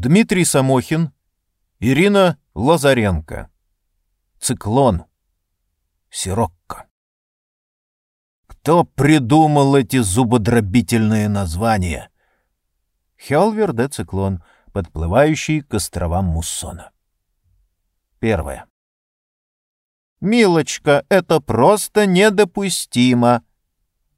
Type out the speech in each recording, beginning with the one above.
Дмитрий Самохин, Ирина Лазаренко. Циклон. Сирокко. Кто придумал эти зубодробительные названия? Хелвер де Циклон, подплывающий к островам Муссона. Первое. «Милочка, это просто недопустимо!»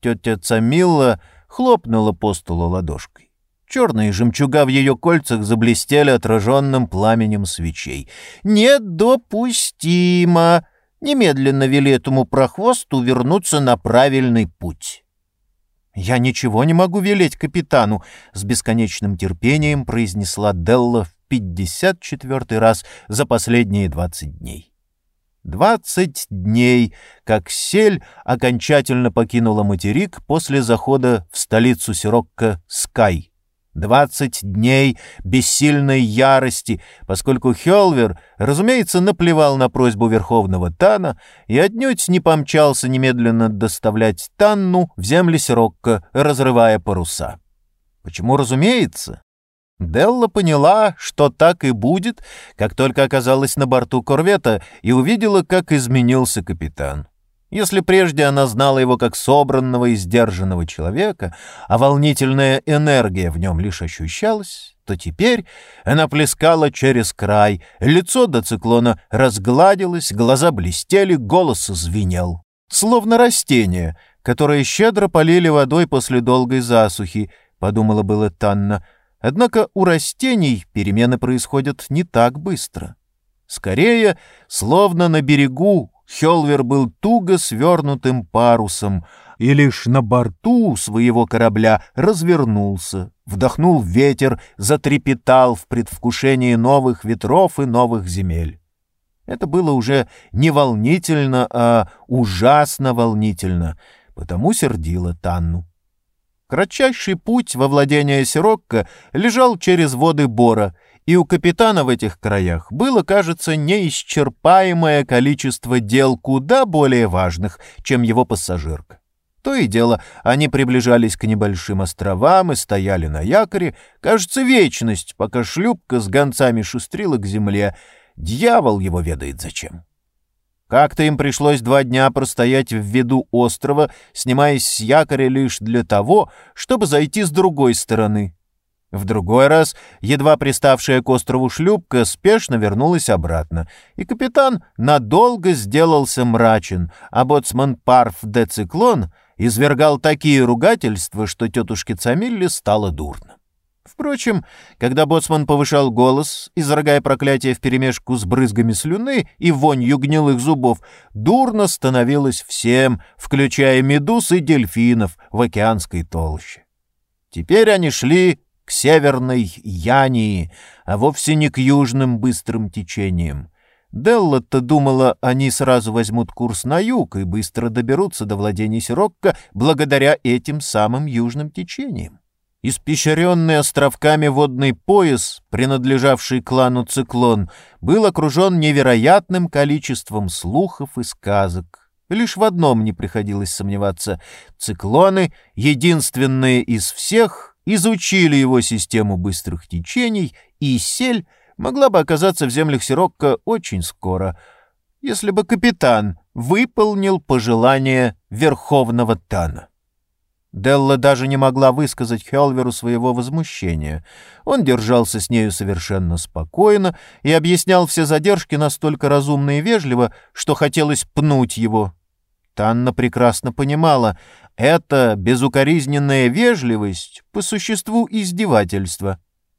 Тетя Цамилла хлопнула по столу ладошкой. Черные жемчуга в ее кольцах заблестели отраженным пламенем свечей. «Недопустимо! Немедленно вели этому прохвосту вернуться на правильный путь!» «Я ничего не могу велеть капитану», — с бесконечным терпением произнесла Делла в пятьдесят четвертый раз за последние двадцать дней. Двадцать дней, как сель окончательно покинула материк после захода в столицу Сирокко Скай. Двадцать дней бессильной ярости, поскольку Хелвер, разумеется, наплевал на просьбу Верховного Тана и отнюдь не помчался немедленно доставлять Танну в земли Сирокко, разрывая паруса. Почему разумеется? Делла поняла, что так и будет, как только оказалась на борту корвета и увидела, как изменился капитан. Если прежде она знала его как собранного и сдержанного человека, а волнительная энергия в нем лишь ощущалась, то теперь она плескала через край, лицо до циклона разгладилось, глаза блестели, голос звенел. Словно растение, которое щедро полили водой после долгой засухи, подумала было Танна, однако у растений перемены происходят не так быстро. Скорее, словно на берегу Хелвер был туго свернутым парусом и лишь на борту своего корабля развернулся, вдохнул ветер, затрепетал в предвкушении новых ветров и новых земель. Это было уже не волнительно, а ужасно волнительно, потому сердило Танну. Кратчайший путь во владение Сирокко лежал через воды Бора — и у капитана в этих краях было, кажется, неисчерпаемое количество дел куда более важных, чем его пассажирка. То и дело, они приближались к небольшим островам и стояли на якоре, кажется, вечность, пока шлюпка с гонцами шустрила к земле. Дьявол его ведает зачем. Как-то им пришлось два дня простоять в виду острова, снимаясь с якоря лишь для того, чтобы зайти с другой стороны, в другой раз едва приставшая к острову шлюпка спешно вернулась обратно, и капитан надолго сделался мрачен, а боцман Парф де Циклон извергал такие ругательства, что тетушке Цамилле стало дурно. Впрочем, когда боцман повышал голос, изрыгая проклятие вперемешку с брызгами слюны и вонью гнилых зубов, дурно становилось всем, включая медуз и дельфинов в океанской толще. Теперь они шли к северной Янии, а вовсе не к южным быстрым течениям. Делла-то думала, они сразу возьмут курс на юг и быстро доберутся до владений Сирокко благодаря этим самым южным течениям. Испещренный островками водный пояс, принадлежавший клану Циклон, был окружен невероятным количеством слухов и сказок. Лишь в одном не приходилось сомневаться — циклоны, единственные из всех, изучили его систему быстрых течений, и сель могла бы оказаться в землях Сирокко очень скоро, если бы капитан выполнил пожелание Верховного Тана. Делла даже не могла высказать Хелверу своего возмущения. Он держался с нею совершенно спокойно и объяснял все задержки настолько разумно и вежливо, что хотелось пнуть его. Танна прекрасно понимала, это безукоризненная вежливость, по существу издевательство.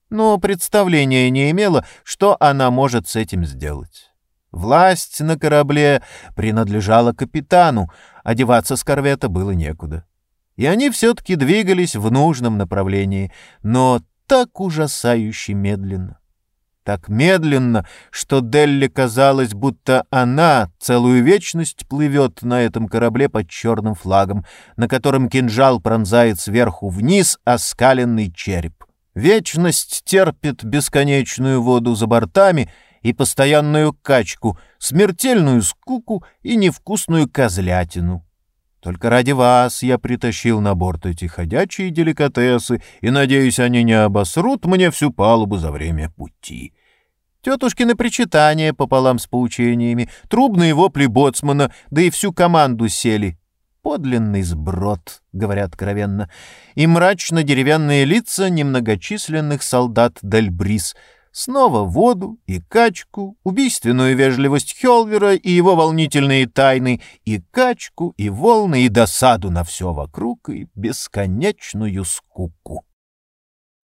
Но представления не имела, что она может с этим сделать. Власть на корабле принадлежала капитану, одеваться с корвета было некуда. И они все-таки двигались в нужном направлении, но так ужасающе медленно так медленно, что Делли казалось, будто она целую вечность плывет на этом корабле под черным флагом, на котором кинжал пронзает сверху вниз оскаленный череп. Вечность терпит бесконечную воду за бортами и постоянную качку, смертельную скуку и невкусную козлятину. Только ради вас я притащил на борт эти ходячие деликатесы, и, надеюсь, они не обосрут мне всю палубу за время пути. Тетушкины причитания пополам с поучениями, трубные вопли боцмана, да и всю команду сели. Подлинный сброд, говорят откровенно, и мрачно-деревянные лица немногочисленных солдат Дельбрис — Снова воду и качку, убийственную вежливость Хелвера и его волнительные тайны, и качку, и волны, и досаду на все вокруг, и бесконечную скуку.